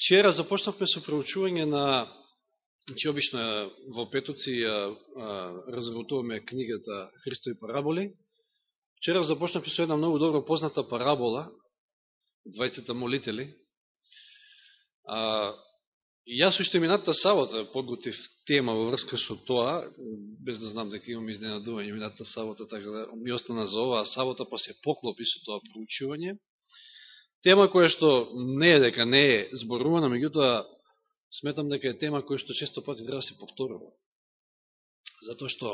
Вчера започнавме со проучување на, че обично во Петоци разработуваме книгата Христови параболи. Вчера започнавме со една многу добро позната парабола, двајцата молители. А, јас уште минатата сабота подготив тема во врска со тоа, без да знам дека имам изненадување минатата сабота, така да ми остана за оваа сабота, па се поклопи со тоа проучување. Тема која што не е дека не е зборувана, меѓутоа сметам дека е тема која што често пати треба да се повторува. Затоа што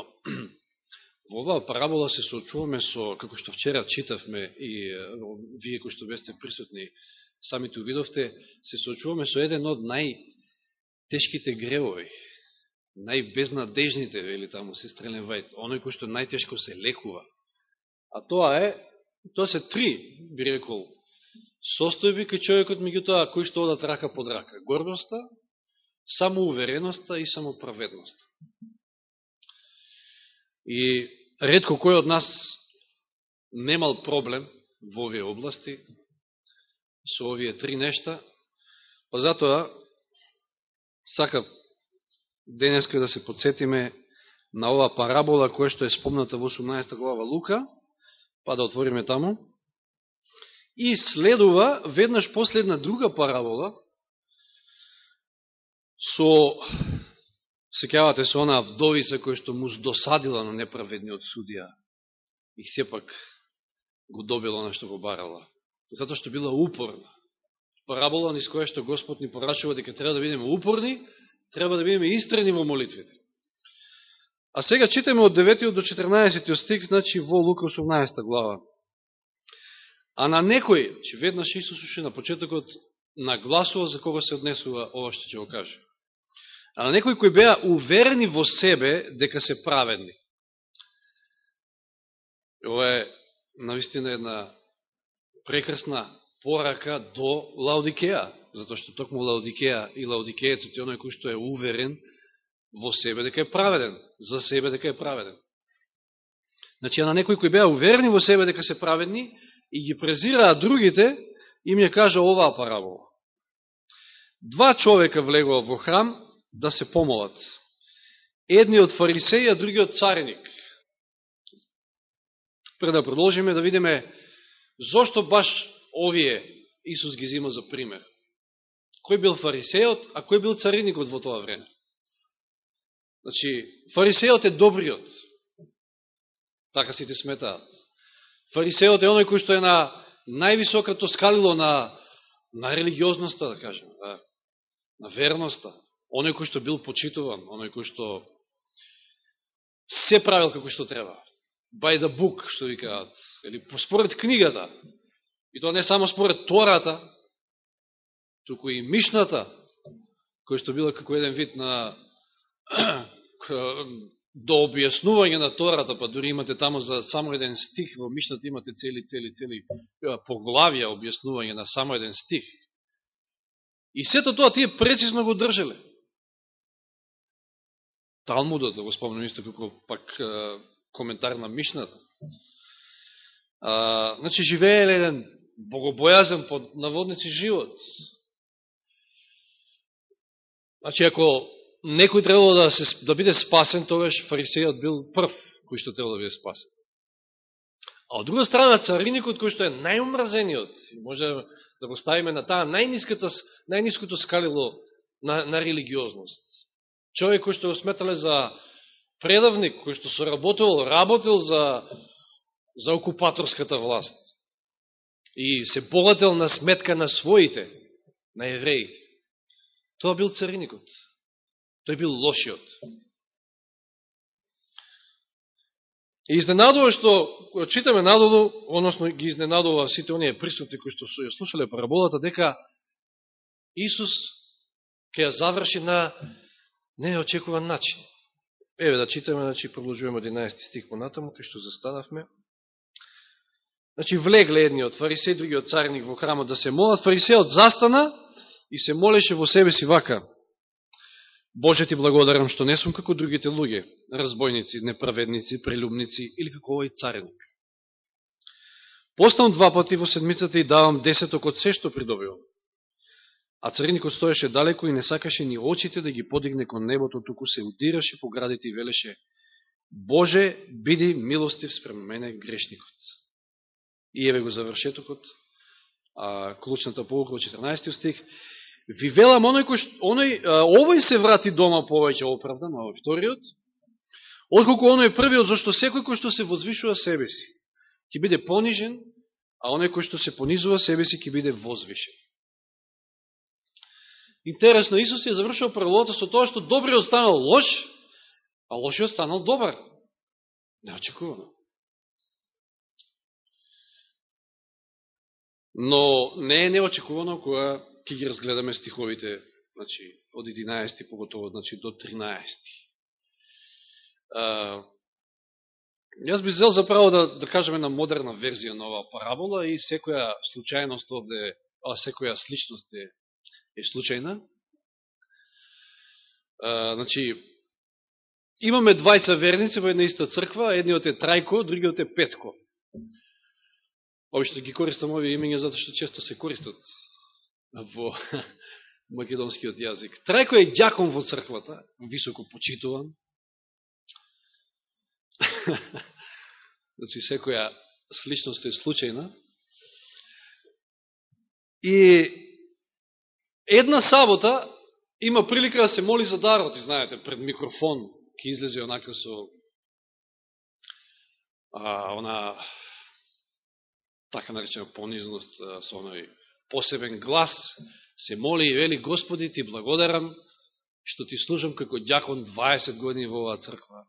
во оваа парабола се соочуваме со, како што вчера читавме и вие кои што бесте присутни, самите увидовте, се соочуваме со еден од најтешките гревови, најбезнадежните, вели таму сестрелен Вајд, оној кој што најтешко се лекува. А тоа е, тоа се три, би рекол, состојби кај човекот, меѓутоа, кои што одат рака под рака. Гордоста, самоувереноста и самоправедноста. И редко кој од нас немал проблем во овие области, со овие три нешта, па затоа сакам денеска да се подсетиме на ова парабола која што е спомната во 18 глава Лука, па да отвориме таму. И следува веднаш последна друга парабола со секјавате со онаа вдовица која што му досадила на неправедниот судија и сепак го добила на што го барала. Затоа што била упорна. Парабола низ која што Господ ни порачува дека треба да бидеме упорни, треба да бидеме истрени во молитвите. А сега читаме од 9 до 14 стих, значи во Лука 18 глава. А на некој, че веднаш Исус уши на почетокот нагласува за кого се однесува ова што ќе го каже. А на некои кои беа уверени во себе дека се праведни. Ова е наистина една прекрасна порака до Лаодикеа, затоа што токму Лаодикеа и Лаудикејецот е оној кој што е уверен во себе дека е праведен, за себе дека е праведен. Значи, а на некои кои беа уверени во себе дека се праведни, и ги презираат другите, им ја кажа оваа парабола. Два човека влегува во храм да се помолат. Едниот фарисеј, а другиот цареник. Пред да продолжиме да видиме зошто баш овие Исус ги зима за пример. Кој бил фарисејот, а кој бил цареникот во тоа време? Значи, фарисејот е добриот. Така сите сметаат. Фарисеот е оној кој што е на највисокото скалило на, на религиозноста, да кажем, да, на верноста. Оној кој што бил почитуван, оној кој што се правил како што треба. By the book, што ви кажат. Или според книгата. И тоа не само според Тората, туку и Мишната, кој што била како еден вид на до објаснување на Тората, па дури имате тамо за само еден стих, во Мишната имате цели, цели, цели поглавија објаснување на само еден стих. И сето тоа тие прецизно го држеле. Талмудот, да го спомнам исто како пак коментар на Мишната. А, значи, живееле еден богобојазен под наводници живот. Значи, ако некој требало да, се, да биде спасен, тогаш фарисејот бил прв кој што требало да биде спасен. А од друга страна, цариникот кој што е најумразениот, може да го ставиме на таа најниското скалило на, на религиозност. Човек кој што го сметале за предавник, кој што соработувал, работил за, за окупаторската власт. И се богател на сметка на своите, на евреите. Тоа бил цариникот. Тој бил лошиот. И изненадува што, читаме надолу, односно ги изненадува сите оние присутни кои што ја слушале параболата, дека Исус ќе ја заврши на неочекуван начин. Еве да читаме, значи продолжуваме 11 стих понатаму, кај што застанавме. Значи влегле едниот фарисеј, другиот царник во храмот да се молат. Фарисеот застана и се молеше во себе си вака. Боже ти благодарам што не сум како другите луѓе, разбойници, неправедници, прелюбници или како овој цареник. Постам два пати во седмицата и давам десеток од се што придобивам. А цариникот стоеше далеко и не сакаше ни очите да ги подигне кон небото, туку се удираше по градите и велеше Боже, биди милостив спрема мене грешникот. И еве го завршетокот, а, клучната полука во 14 стих. Ви велам, оној, кој, оној, овој се врати дома повеќе оправдан, а овој вториот, отколку оној првиот, зашто секој кој што се возвишува себе си, ќе биде понижен, а оној кој што се понизува себе си, ќе биде возвишен. Интересно, Исус ја завршил правилото со тоа што добриот станал лош, а лошиот станал добар. Неочекувано. Но не е неочекувано кога ќе ги разгледаме стиховите значи, од 11 поготово значи, до 13. А, јас би зел заправо да, да кажеме на модерна верзија на оваа парабола и секоја случајност овде, а секоја сличност е е случајна. А, значи, имаме двајца верници во една иста црква, едниот е Трајко, другиот е Петко. Обично ги користам овие имења затоа што често се користат во македонскиот јазик. Трајко е ѓакон во црквата, високо почитуван. значи, секоја сличност е случајна. И Една сабота има прилика да се моли за дарот, и знаете, пред микрофон ќе излезе онака со а, она така наречена понизност со оној посебен глас, се моли и вели Господи ти благодарам што ти служам како дјакон 20 години во оваа црква.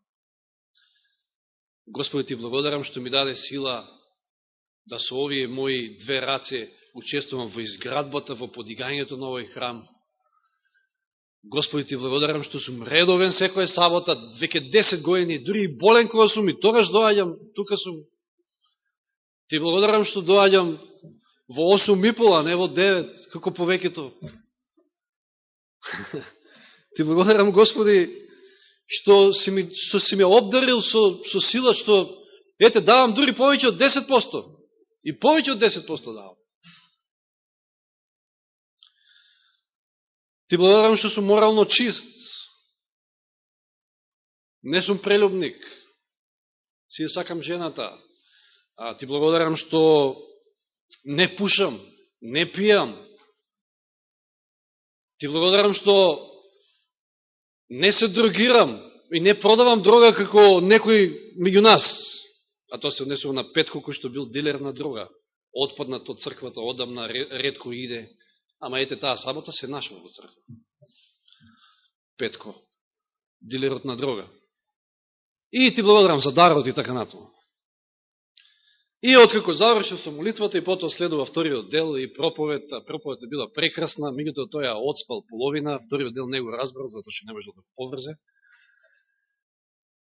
Господи ти благодарам што ми даде сила да со овие мои две раце учествувам во изградбата, во подигањето на овој храм. Господи, ти благодарам што сум редовен секоја сабота, веќе 10 години, дури и болен кога сум и тогаш доаѓам, тука сум. Ти благодарам што доаѓам во 8 и пола, не во 9, како повеќето. ти благодарам, Господи, што си ми, што си ме обдарил со, со сила, што, ете, давам дури повеќе од 10%. И повеќе од 10% давам. Ти благодарам што сум морално чист. Не сум прелюбник. Си ја сакам жената. А, ти благодарам што не пушам, не пијам. Ти благодарам што не се дрогирам и не продавам дрога како некој меѓу нас. А тоа се однесува на Петко кој што бил дилер на дрога. Отпаднат од црквата, одамна, редко иде. Ама ете таа сабота се нашва во црква. Петко, дилерот на дрога. И ти благодарам за дарот и така натаму. И откако завршил со молитвата и потоа следува вториот дел и проповед, а проповедта била прекрасна, меѓутоа тој ја одспал половина, вториот дел не го разбрал, затоа што не можел да го поврзе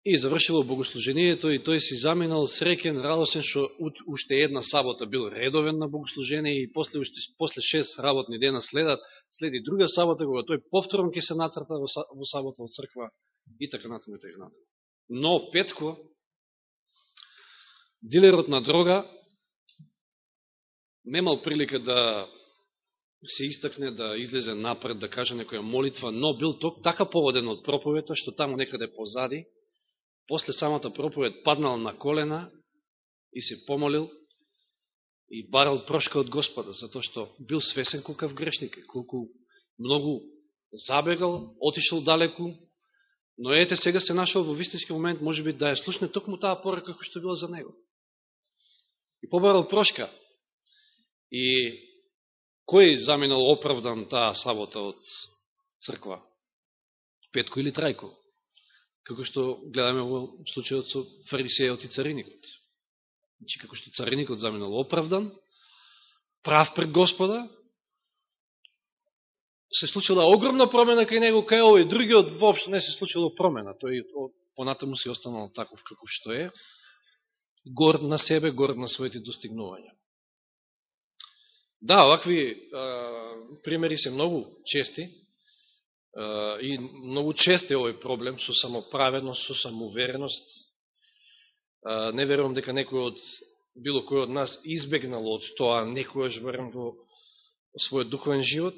и завршило богослужението и тој си заминал среќен, радосен, што уште една сабота бил редовен на богослужение и после, уште, после шест работни дена следат, следи друга сабота, кога тој повторно ќе се нацрта во, во сабота од црква и така натаму и така натаму. Но Петко, дилерот на дрога, немал прилика да се истакне, да излезе напред, да каже некоја молитва, но бил ток така поводен од проповета, што таму некаде позади, после самата проповед паднал на колена и се помолил и барал прошка од Господа, затоа што бил свесен колкав грешник, колку многу забегал, отишел далеку, но ете сега се нашел во вистински момент, може би да ја слушне токму таа порака како што била за него. И побарал прошка. И кој заминал оправдан таа сабота од црква? Петко или Трајко? како што гледаме во случајот со фарисејот и цариникот. Значи, како што цариникот заминал оправдан, прав пред Господа, се случила огромна промена кај него, кај овој другиот воопшто не се случила промена. Тој понатаму се останал таков каков што е, горд на себе, горд на своите достигнувања. Да, овакви а, примери се многу чести, и многу чест е овој проблем со самоправедност, со самоувереност. Не верувам дека некој од било кој од нас избегнал од тоа некојаш барем во својот духовен живот,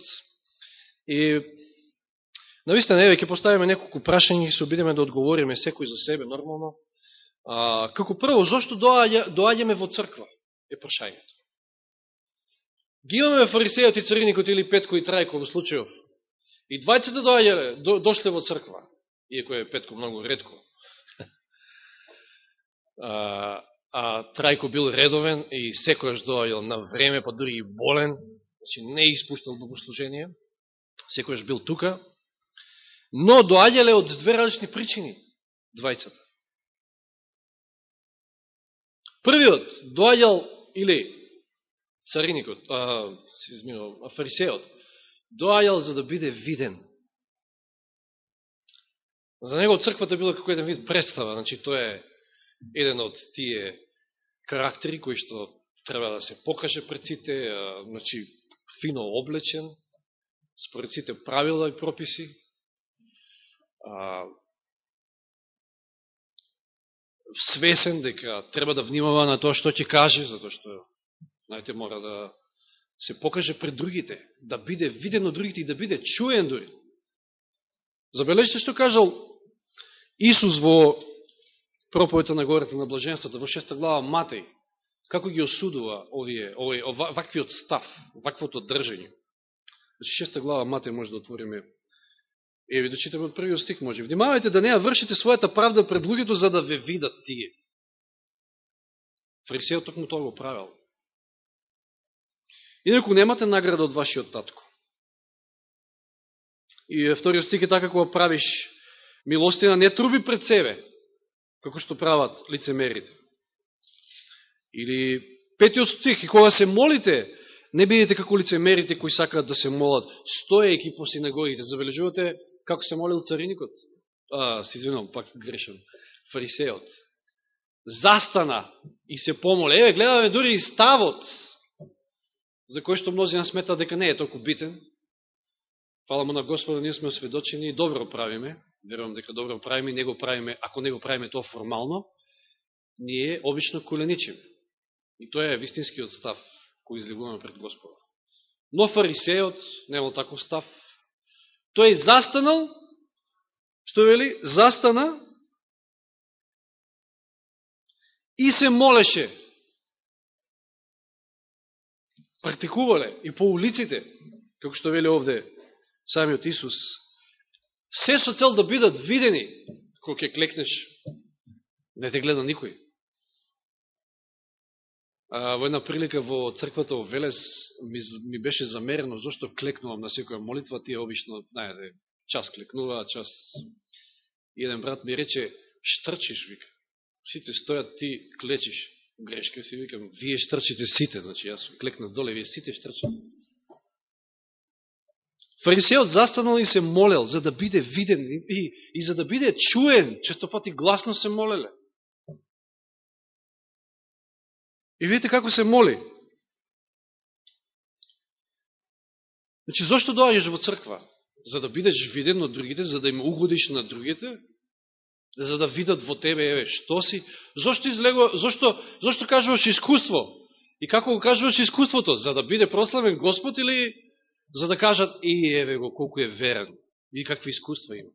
И навистина, еве, ќе поставиме неколку прашања и се обидеме да одговориме секој за себе, нормално. А, како прво, зашто доаѓа, доаѓаме во црква? Е прашањето. Ги имаме фарисејот и цариникот или Петко и Трајко во случајов. И двајцата да доаѓале, до, дошле во црква, иако е Петко многу редко. а, а Трајко бил редовен и секојаш доаѓал на време, па дури и болен, значи не испуштал богослужение, секојаш бил тука, но доаѓале од две различни причини, двајцата. Првиот доаѓал, или цариникот, а, се изминал, а фарисеот, доаѓал за да биде виден. За него црквата била како еден вид представа, значи тоа е еден од тие карактери кои што треба да се покаже пред сите, значи фино облечен, според сите правила и прописи. А, свесен дека треба да внимава на тоа што ќе каже, затоа што знаете, мора да се покаже пред другите, да биде виден од другите и да биде чуен дори. Забележите што кажал Исус во проповета на гората на блаженството, во шеста глава Матеј, како ги осудува овие, овие, ваквиот став, ваквото држање. Значи, шеста глава Матеј може да отвориме. Еви да читаме од првиот стих може. Внимавајте да не ја вршите својата правда пред луѓето за да ве видат тие. Фарисеот токму тоа го правил. Инаку немате награда од вашиот татко. И вториот стик е така кога правиш милостина, не труби пред себе, како што прават лицемерите. Или петиот стих, и кога се молите, не бидете како лицемерите кои сакаат да се молат, стоејќи по синагогите. Забележувате како се молил цариникот? А, се извинувам, пак грешен. Фарисеот. Застана и се помоле. Еве, гледаме дури и ставот за кој што мнозина смета дека не е толку битен. Фала му на Господа, ние сме осведочени и добро правиме. Верувам дека добро правиме, не го правиме, ако не го правиме тоа формално, ние обично коленичиме. И тоа е вистинскиот став кој излегуваме пред Господа. Но фарисеот немал таков став. Тој застанал, што вели, застана и се молеше практикувале и по улиците, како што вели овде самиот Исус, се со цел да бидат видени, кога ќе клекнеш, не те гледа никој. Во една прилика во црквата во Велес ми, ми беше замерено зашто клекнувам на секоја молитва, тие обично, знаете, час клекнува, час... еден брат ми рече, штрчиш, вика. Сите стојат, ти клечиш грешка, си викам, вие штрчите сите, значи јас клекнат доле, вие сите штрчите. Фарисеот застанал и се молел за да биде виден и, и за да биде чуен, често пати гласно се молеле. И видите како се моли. Значи, зашто доаѓаш во црква? За да бидеш виден од другите, за да им угодиш на другите, за да видат во тебе, еве, што си, зошто излего, зошто, зошто кажуваш искуство? И како го кажуваш искуството? За да биде прославен Господ или за да кажат, и еве го, колку е верен, и какви искуства има?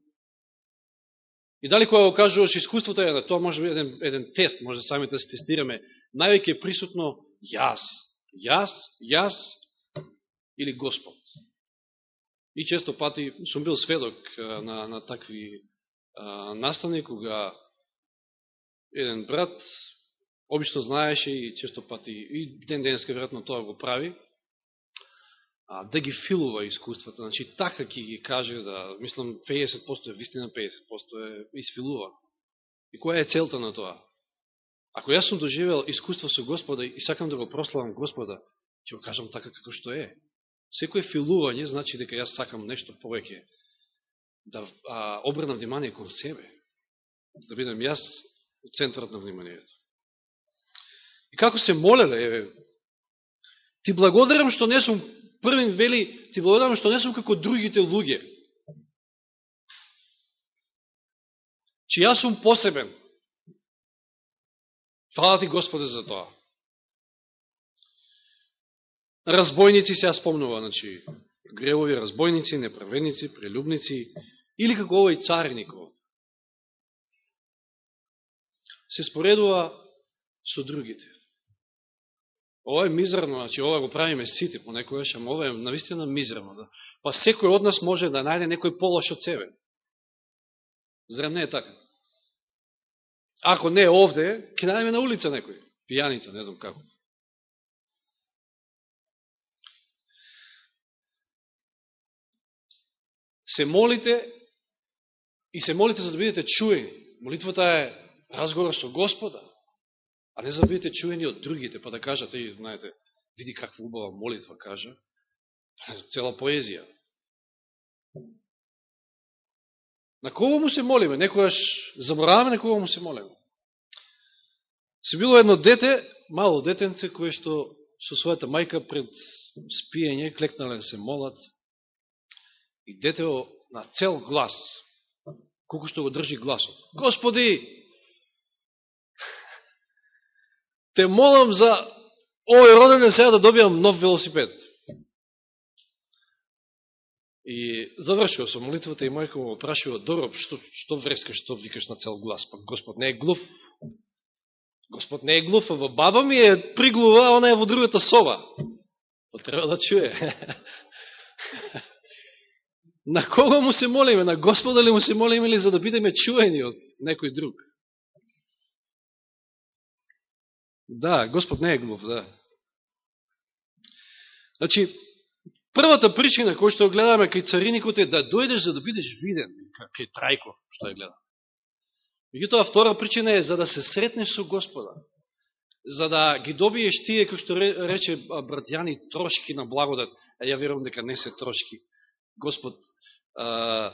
И дали кога го кажуваш искуството, е, тоа може би еден, еден тест, може сами да се тестираме, највеќе присутно јас, јас, јас или Господ. И често пати сум бил сведок на, на такви настани кога еден брат обично знаеше и често пати и ден денеска вероятно тоа го прави, а, да ги филува искуствата. Значи, така ќе ги каже да, мислам, 50% е вистина, 50% е изфилува. И која е целта на тоа? Ако јас сум доживел искуство со Господа и сакам да го прославам Господа, ќе го кажам така како што е. Секој филување значи дека јас сакам нешто повеќе да а, обрнам внимание кон себе, да бидам јас у центарот на вниманието. И како се молеле, еве, ти благодарам што не сум, првин вели, ти благодарам што не сум како другите луѓе. Че јас сум посебен. Фала ти Господе за тоа. Разбойници се спомнува, значи, гревови, разбойници, неправедници, прелюбници, или како овој царников. Се споредува со другите. Ова е мизерно, значи ова го правиме сите Понекогаш ама ова е навистина мизерно. Да. Па секој од нас може да најде некој полош од себе. Зрем не е така. Ако не овде, ќе најдеме на улица некој. Пијаница, не знам како. Се молите и се молите за да бидете чуени. Молитвата е разговор со Господа, а не за да бидете чуени од другите, па да кажат, и, знаете, види каква убава молитва, кажа. Цела поезија. На кого му се молиме? Некојаш забораваме на кого му се молиме. Се било едно дете, мало детенце, кое што со својата мајка пред спиење клекнале да се молат и детево на цел глас, колко што го држи гласот. Господи, те молам за овој роден сега да добијам нов велосипед. И завршил со молитвата и мајка му прашува, Дороб, што, што врескаш, што викаш на цел глас? Па Господ не е глув. Господ не е глув, а во баба ми е приглува, а она е во другата соба. Па треба да чуе. на кого му се молиме? На Господа ли му се молиме или за да бидеме чуени од некој друг? Да, Господ не е глув, да. Значи, првата причина која што гледаме кај цариникот е да дојдеш за да бидеш виден, кај Трајко, што е гледаме. Меѓутоа, втора причина е за да се сретнеш со Господа. За да ги добиеш тие, кој што рече братјани, трошки на благодат. А ја верувам дека не се трошки. Господ а,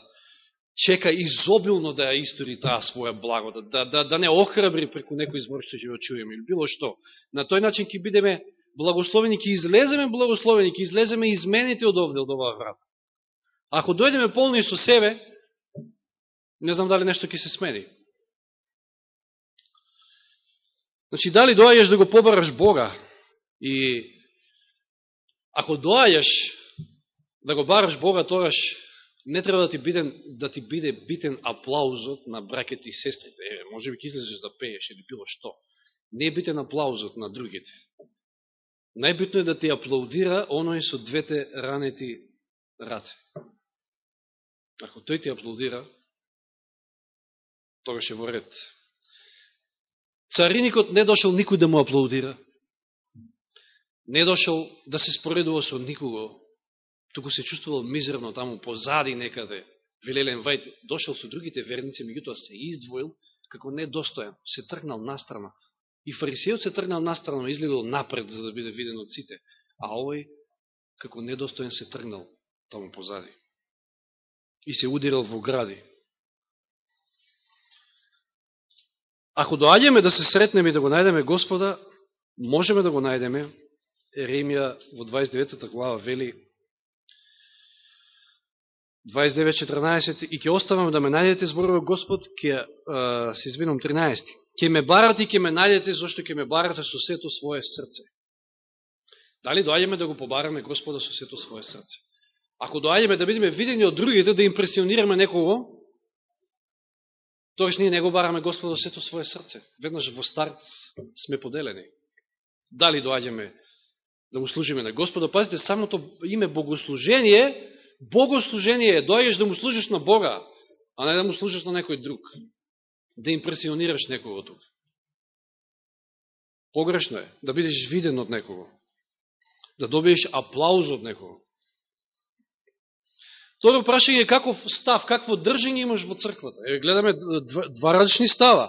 чека изобилно да ја истори таа своја благодат, да, да, да не охрабри преку некој збор што ќе го чуеме, или било што. На тој начин ќе бидеме благословени, ќе излеземе благословени, ќе излеземе измените од овде, од оваа врата. Ако дојдеме полни со себе, не знам дали нешто ќе се смени. Значи, дали доаѓаш да го побараш Бога и ако доаѓаш да го бараш Бога, тогаш не треба да ти, биде, да ти биде битен аплаузот на бракете и сестрите. Е, може би ќе излезеш да пееш или било што. Не е битен аплаузот на другите. Најбитно е да ти аплаудира оној со двете ранети раце. Ако тој ти аплаудира, тогаш е во ред. Цариникот не дошел никој да му аплаудира. Не дошел да се споредува со никого туку се чувствувал мизерно таму позади некаде, Вилелен Вајд дошел со другите верници, меѓутоа се издвоил како недостоен, се тргнал настрана. И фарисејот се тргнал настрана, изгледал напред за да биде виден од сите, а овој како недостоен се тргнал таму позади. И се удирал во гради. Ако доаѓаме да се сретнеме и да го најдеме Господа, можеме да го најдеме. Еремија во 29 глава вели 29.14 и ќе оставам да ме најдете, зборува Господ, ќе, се извинам 13. Ќе ме барате и ќе ме најдете, зашто ќе ме барате со сето своје срце. Дали доаѓаме да го побараме Господа со сето своје срце? Ако доаѓаме да бидеме видени од другите, да импресионираме некого, тогаш ние не го бараме Господа со сето своје срце. Веднаш во старт сме поделени. Дали доаѓаме да му служиме на Господа? Пазите, самото име богослужение богослужение е доаѓаш да му служиш на Бога, а не да му служиш на некој друг. Да импресионираш некого тук. Погрешно е да бидеш виден од некого. Да добиеш аплауз од некого. Второ прашање е каков став, какво држање имаш во црквата. Е, гледаме два, два различни става.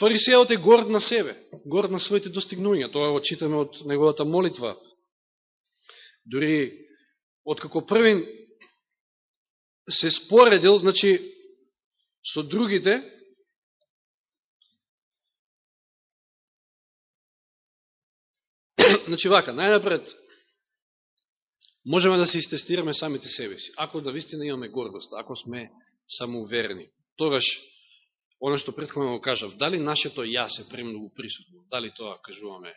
Фарисејот е горд на себе, горд на своите достигнувања. Тоа го читаме од неговата молитва. Дори откако првин се споредил, значи, со другите, значи вака, најнапред, можеме да се истестираме самите себе си. Ако да вистина имаме гордост, ако сме самоуверени, тогаш, оно што предходно го кажав, дали нашето јас е премногу присутно, дали тоа кажуваме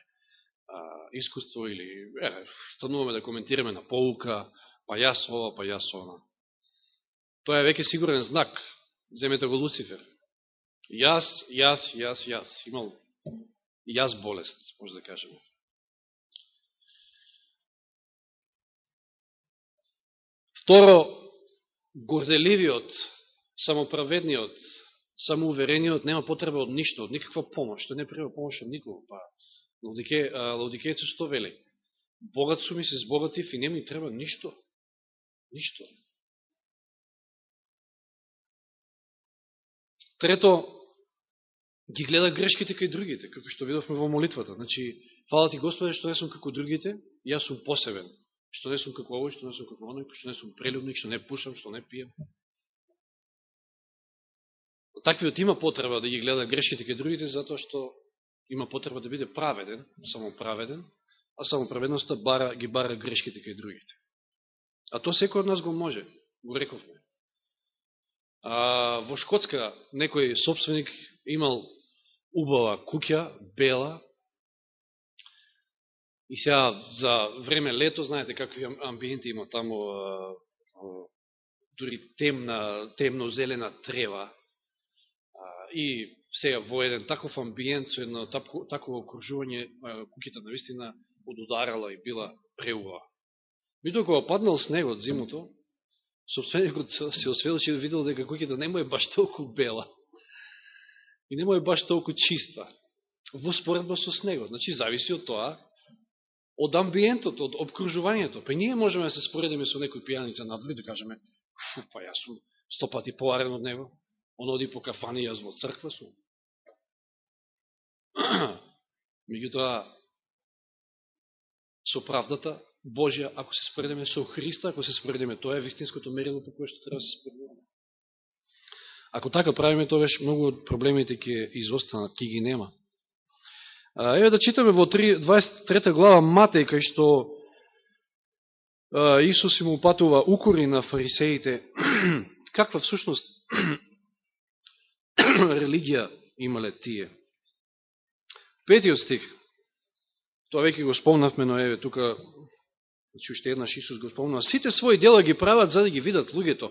а, искуство или е, стануваме да коментираме на полука, па јас ова, па јас она. Тоа е веќе сигурен знак. Земете го Луцифер. Јас, јас, јас, јас. Имал јас болест, може да кажеме. Второ, горделивиот, самоправедниот, самоуверениот нема потреба од ништо, од никаква помош. Тој не прима помош од никого. Па, Лаудике, Лаудикејцу што вели? Богат сум и се збогатив и не ми треба ништо. Ништо. Трето, ги гледа грешките кај другите, како што видовме во молитвата. Значи, фала ти Господе што не сум како другите, јас сум посебен. Што не сум како овој, што не сум како оној, што не сум прелюбник, што не пушам, што не пием. Таквиот има потреба да ги гледа грешките ке другите, затоа што има потреба да биде праведен, само праведен, а само праведноста бара, ги бара грешките кај другите. А то секој од нас го може, го рековме. А, во Шкотска некој собственик имал убава куќа, бела, и сега за време лето, знаете какви амбиенти има таму, дури темна, темно-зелена трева, и сега во еден таков амбиент, со едно такво окружување, куќата наистина одударала и била преува. Мито кога паднал снегот зимото, собственикот се осведочи и видел дека куќата не е баш толку бела и не е баш толку чиста во споредба со снегот. Значи, зависи од тоа, од амбиентот, од обкружувањето. Па ние можеме да се споредиме со некој пијаница надвори да кажеме, фу, па јас сум сто пати поарен од него, он оди по кафани, јас во црква сум. Меѓутоа, со правдата Божја, ако се споредиме со Христа, ако се споредиме, тоа е вистинското мерило по кое што треба да се споредиме. Ако така правиме, тоа веш многу од проблемите ќе изостанат, ќе ги нема. Еве да читаме во 23 глава Матеј, кај што Исус им упатува укори на фарисеите. Каква всушност религија имале тие? Петиот стих. Тоа веќе го спомнавме, но еве тука значи уште еднаш Исус го спомнува. Сите своји дела ги прават за да ги видат луѓето.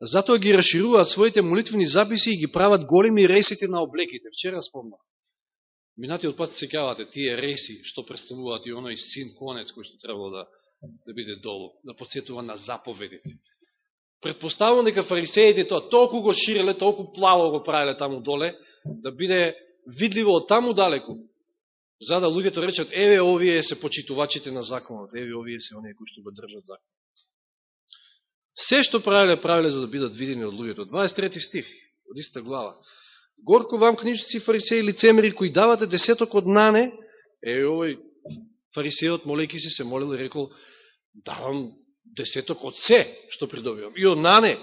Затоа ги расшируваат своите молитвени записи и ги прават големи ресите на облеките. Вчера спомнав. Минатиот пат се кавате тие реси што представуваат и оној син конец кој што требало да, да биде долу, да подсетува на заповедите. Предпоставувам дека фарисеите тоа толку го ширеле, толку плаво го правеле таму доле, да биде видливо од таму далеку, за да луѓето речат, еве овие се почитувачите на законот, еве овие се оние кои што го држат законот. Се што правеле, правеле за да бидат видени од луѓето. 23 стих, од иста глава. Горко вам, книжници, фарисеи, лицемери, кои давате десеток од нане, е, овој фарисеот, молейки се, се молил и рекол, давам десеток од се што придобивам. И од нане.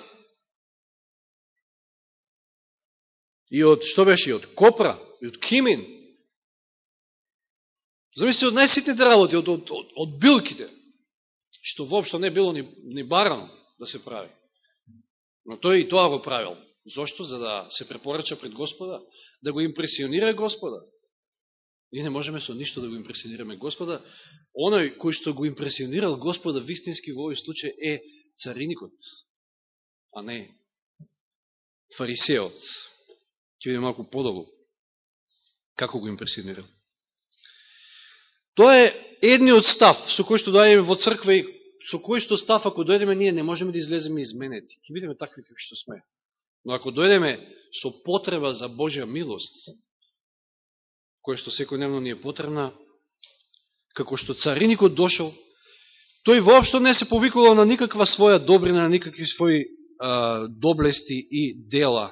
И од, што беше, и од копра, и од кимин. замисли од најситните да работи, од, од, од, од билките, што воопшто не било ни, ни барано да се прави. Но тој и тоа го правил. Зошто? За да се препорача пред Господа, да го импресионира Господа. Ние не можеме со ништо да го импресионираме Господа. Оној кој што го импресионирал Господа вистински во овој случај е цариникот, а не фарисеот. Ќе видим малку подолу како го импресионирал. Тоа е едниот став со кој што дојдеме во црква и со кој што став, ако дојдеме, ние не можеме да излеземе изменети. Ќе бидеме такви какви што сме. Но ако дојдеме со потреба за Божја милост, која што секојдневно ни е потребна, како што цариникот дошол, тој воопшто не се повикувал на никаква своја добрина, на никакви своји а, доблести и дела.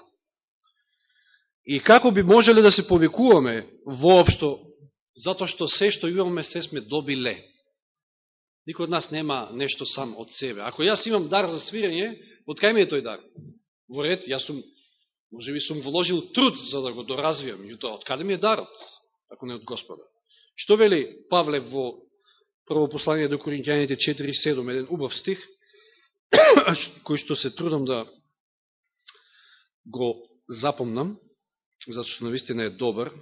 И како би можеле да се повикуваме воопшто, затоа што се што имаме, се сме добиле. Никој од нас нема нешто сам од себе. Ако јас имам дар за свирење, од кај ми е тој дар? Во ред, јас сум, може би сум вложил труд за да го доразвијам, јуто, од каде ми е дарот, ако не од Господа? Што вели Павле во прво послание до Коринќаните 4.7, еден убав стих, кој што се трудам да го запомнам, затоа што наистина е добар.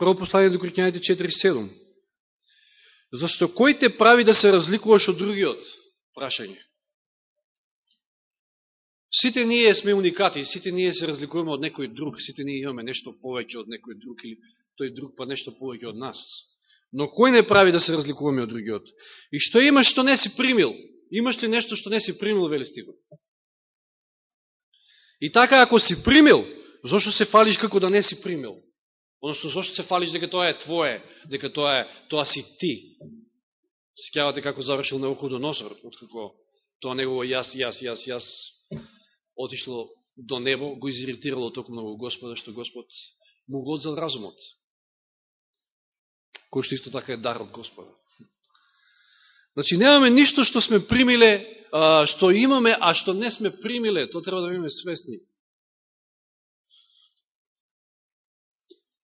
Прво послание до Коринќаните 4.7. Зашто кој те прави да се разликуваш од другиот? Прашање. Сите ние сме уникати, сите ние се разликуваме од некој друг, сите ние имаме нешто повеќе од некој друг или тој друг па нешто повеќе од нас. Но кој не прави да се разликуваме од другиот? И што имаш што не си примил? Имаш ли нешто што не си примил, вели стигот? И така, ако си примил, зашто се фалиш како да не си примил? Односно, зашто се фалиш дека тоа е твое, дека тоа е, тоа си ти. Секјавате како завршил на Носор, откако тоа негово јас, јас, јас, јас отишло до небо, го изиритирало толку многу Господа, што Господ му го одзел разумот. Кој што исто така е дар од Господа. Значи, немаме ништо што сме примиле, што имаме, а што не сме примиле. то треба да имаме свесни.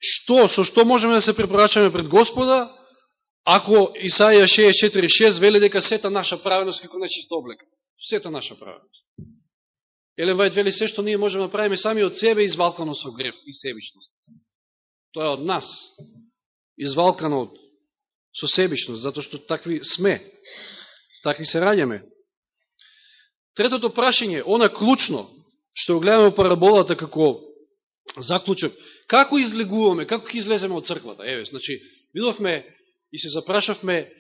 Што, со што можеме да се препорачаме пред Господа, ако Исаија 64.6 вели дека сета наша праведност како нечист облека. Сета наша праведност. Елен Вајд вели се што ние можеме да правиме сами од себе извалкано со греф и себичност. Тоа е од нас. Извалкано од со себичност, затоа што такви сме. Такви се раѓаме. Третото прашање, она клучно, што го гледаме параболата како заклучок, Како излегуваме, како ќе излеземе од црквата? Еве, значи, видовме и се запрашавме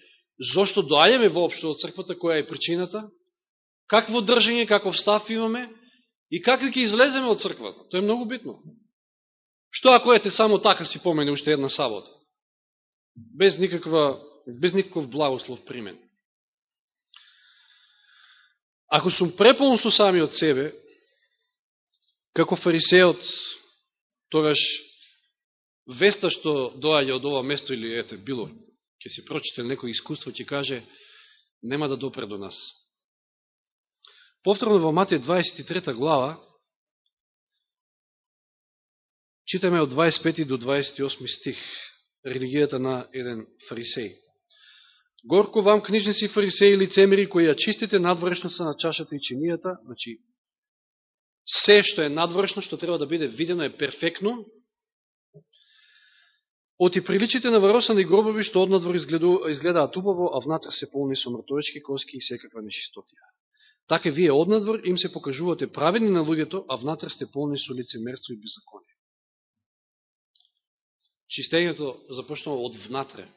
зошто доаѓаме воопшто од црквата, која е причината, какво држање, каков став имаме и како ќе излеземе од црквата. Тоа е многу битно. Што ако ете само така си помене уште една сабота? Без никаква без никаков благослов примен. Ако сум преполн со самиот себе, како фарисеот тогаш веста што доаѓа од ова место или ете било, ќе се прочите некој искуство, ќе каже, нема да допре до нас. Повторно во Матеј 23 глава, читаме од 25 до 28 стих, религијата на еден фарисеј. Горко вам, книжници фарисеи и лицемери, кои ја чистите надворешноста на чашата и чинијата, значи се што е надворешно, што треба да биде видено е перфектно, Оти приличите на варосани гробови, што однадвор изгледаат убаво, а внатре се полни со мртовечки коски и секаква нечистотија. Така вие однадвор им се покажувате праведни на луѓето, а внатре сте полни со лицемерство и беззаконие. Чистењето започнува од внатре,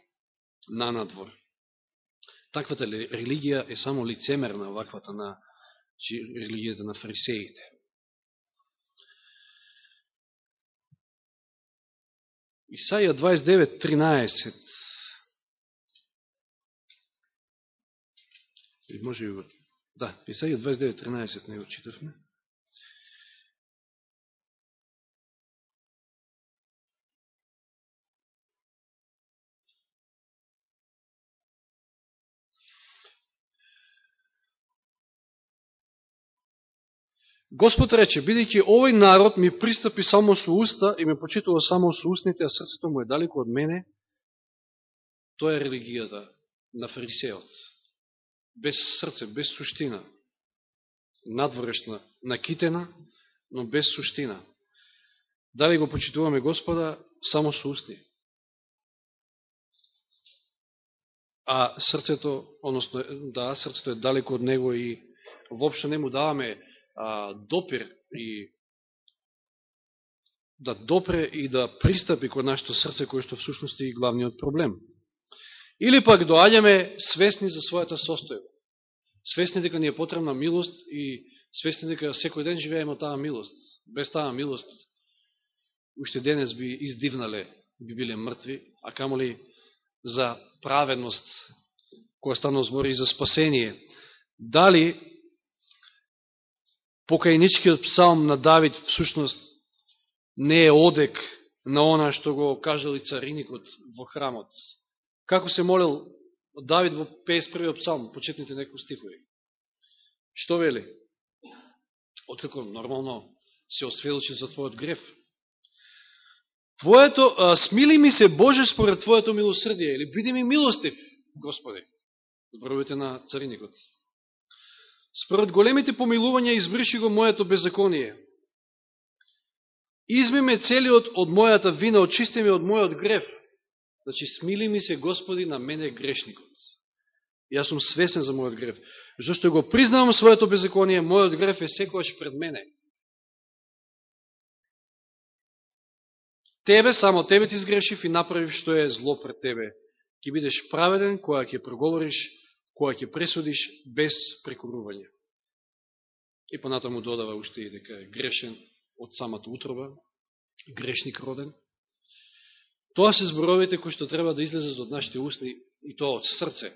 на надвор. Таквата религија е само лицемерна, ваквата на религијата на фарисеите. Исаја 29.13 И може и Да, Исаија 29.13 не го читавме. Господ рече, бидејќи овој народ ми пристапи само со уста и ме почитува само со устните, а срцето му е далеко од мене, тоа е религијата на фарисеот. Без срце, без суштина. Надворешна, накитена, но без суштина. Дали го почитуваме Господа само со устни? А срцето, односно, да, срцето е далеко од него и воопшто не му даваме а, допир и да допре и да пристапи кон нашето срце, кој што всушност е и главниот проблем. Или пак доаѓаме свесни за својата состојба. Свесни дека ни е потребна милост и свесни дека секој ден живееме таа милост. Без таа милост, уште денес би издивнале, би биле мртви, а камоли за праведност, која станува збори и за спасение. Дали покајничкиот псалм на Давид всушност не е одек на она што го кажал и цариникот во храмот. Како се молил Давид во 51 псалм, почетните некои стихови. Што вели? Откако нормално се осведочи за твојот греф. Твоето, а, смили ми се Боже според Твоето милосрдие, или биди ми милостив, Господи, зборовите на цариникот. Според големите помилувања избриши го моето беззаконие. Изми ме целиот од мојата вина, очисти ме од мојот греф. Значи, смили ми се Господи на мене грешникот. Јас сум свесен за мојот греф. Зашто го признавам своето беззаконие, мојот греф е секојаш пред мене. Тебе, само тебе ти сгрешив и направив што е зло пред тебе. Ке бидеш праведен, која ќе проговориш, која ќе пресудиш без прекорување. И понатаму додава уште и дека е грешен од самата утроба, грешник роден. Тоа се зборовите кои што треба да излезат од нашите усни и тоа од срце,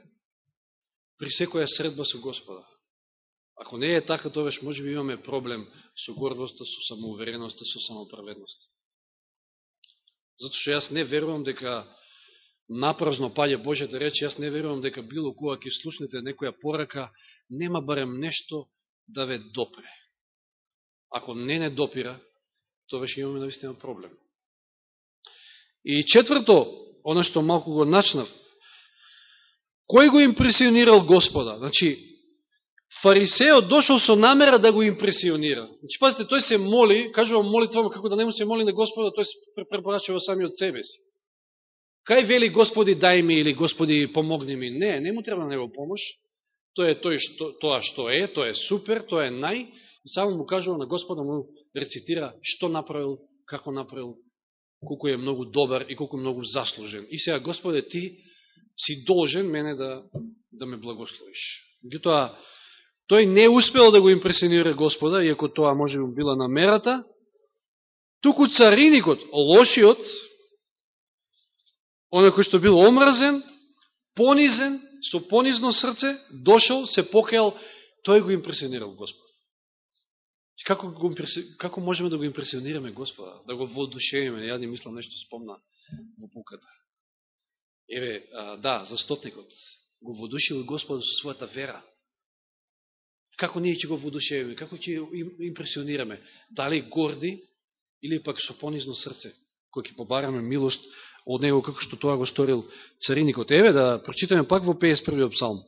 при секоја средба со Господа. Ако не е така, тоа може би имаме проблем со гордоста, со самоувереността, со самоправедността. Зато што јас не верувам дека напразно паѓа Божјата реч, јас не верувам дека било кога ќе слушнете некоја порака, нема барем нешто да ве допре. Ако не не допира, тоа ќе имаме наистина проблем. И четврто, оно што малку го начнав, кој го импресионирал Господа? Значи, фарисеот дошол со намера да го импресионира. Значи, пазите, тој се моли, кажува молитва, како да не му се моли на Господа, тој се препорачува сами од себе си. Кај вели Господи дај ми или Господи помогни ми? Не, не му треба на него помош. Тоа е тој што, тоа што е, тоа е супер, тоа е нај. И само му кажува на Господа, му рецитира што направил, како направил, колку е многу добар и колку многу заслужен. И сега, Господе, ти си должен мене да, да ме благословиш. Тоа, тој не успел да го импресионира Господа, иако тоа може би била намерата, туку цариникот, лошиот, оној кој што бил омразен, понизен, со понизно срце, дошол, се покел, тој го импресионирал Господ. Како, го, како можеме да го импресионираме Господа, да го воодушевиме? Ја да не мислам нешто спомна во пуката. Еве, а, да, застотникот го водушил Господа со својата вера. Како ние ќе го водушевиме? Како ќе импресионираме? Дали горди или пак со понизно срце, кој ќе побараме милост од него, како што тоа го сторил цариникот. Еве да прочитаме пак во 51. псалм.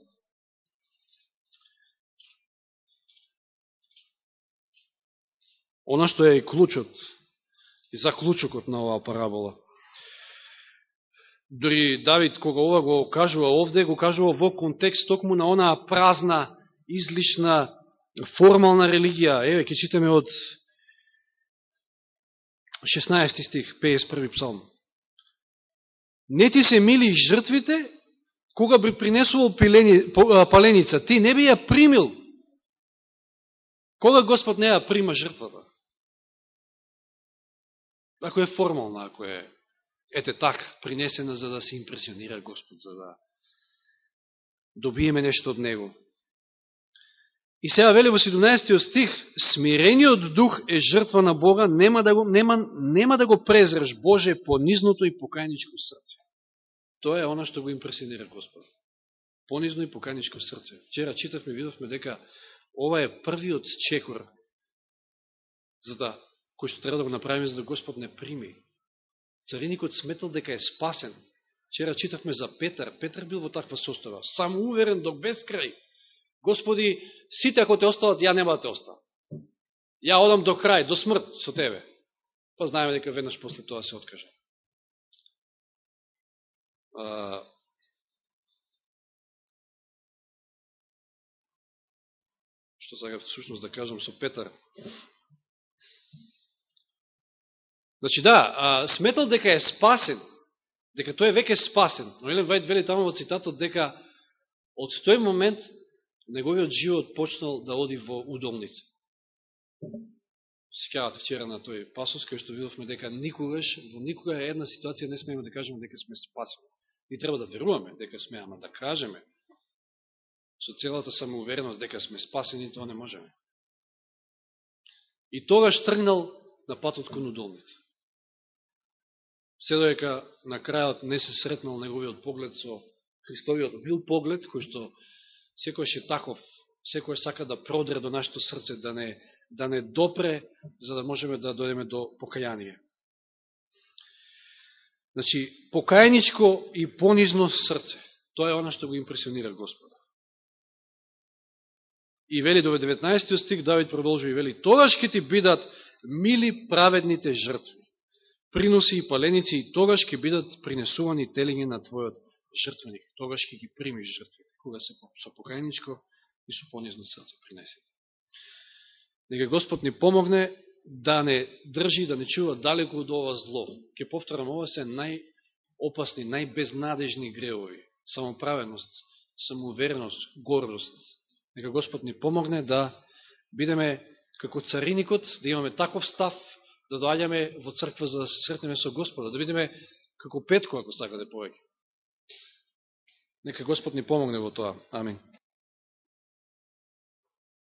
Оно што е и клучот, и заклучокот на оваа парабола. Дори Давид, кога ова го кажува овде, го кажува во контекст токму на онаа празна, излишна, формална религија. Еве, ќе читаме од 16 стих, 51 псалм. Не ти се мили жртвите, кога би принесувал паленица, ти не би ја примил. Кога Господ не ја прима жртвата? Ако е формална, ако е ете так, принесена за да се импресионира Господ, за да добиеме нешто од Него. И сега вели во 17 стих, смирениот дух е жртва на Бога, нема да го, нема, нема да го презреш Боже понизното и покајничко срце. Тоа е она што го импресионира Господ. Понизно и покајничко срце. Вчера читавме, видовме дека ова е првиот чекор за да, кој што треба да го направиме за да Господ не прими. Цариникот сметал дека е спасен. Вчера читавме за Петар. Петар бил во таква состава. Само уверен до безкрај Господи, сите ако те остават, ја нема да те оставам. Ја одам до крај, до смрт со Тебе. Па знаеме дека веднаш после тоа се откажа. А... Што сега всушност да кажам со Петар? Значи да, а, сметал дека е спасен, дека тој е веќе спасен. Но Елен Вајд вели тамо во цитатот дека од тој момент неговиот живот почнал да оди во удолница. Скавате вчера на тој пасос, кај што видовме дека никогаш, во никога една ситуација не смееме да кажеме дека сме спасени. Ни треба да веруваме дека сме, ама да кажеме со целата самоувереност дека сме спасени, тоа не можеме. И тогаш тргнал на патот кон удолница. Се доека на крајот не се сретнал неговиот поглед со Христовиот бил поглед, кој што секојаш е таков, секојаш сака да продре до нашето срце, да не, да не допре, за да можеме да дојдеме до покаяние. Значи, покаяничко и понизно срце. Тоа е оно што го импресионира Господа. И вели до 19 стих, Давид продолжува и вели, тогаш ќе ти бидат мили праведните жртви приноси и паленици и тогаш ќе бидат принесувани телиња на Твојот жртвеник. Тогаш ќе ги примиш жртвите, кога се со покајничко и со понизно срце принесе. Нека Господ ни помогне да не држи, да не чува далеко од ова зло. Ке повторам, ова се најопасни, најбезнадежни греови. Самоправеност, самоувереност, гордост. Нека Господ ни помогне да бидеме како цариникот, да имаме таков став, да доаѓаме во црква за да се сретнеме со Господа, да бидеме како Петко, ако сакате повеќе. Нека Господ ни помогне во тоа. Амин.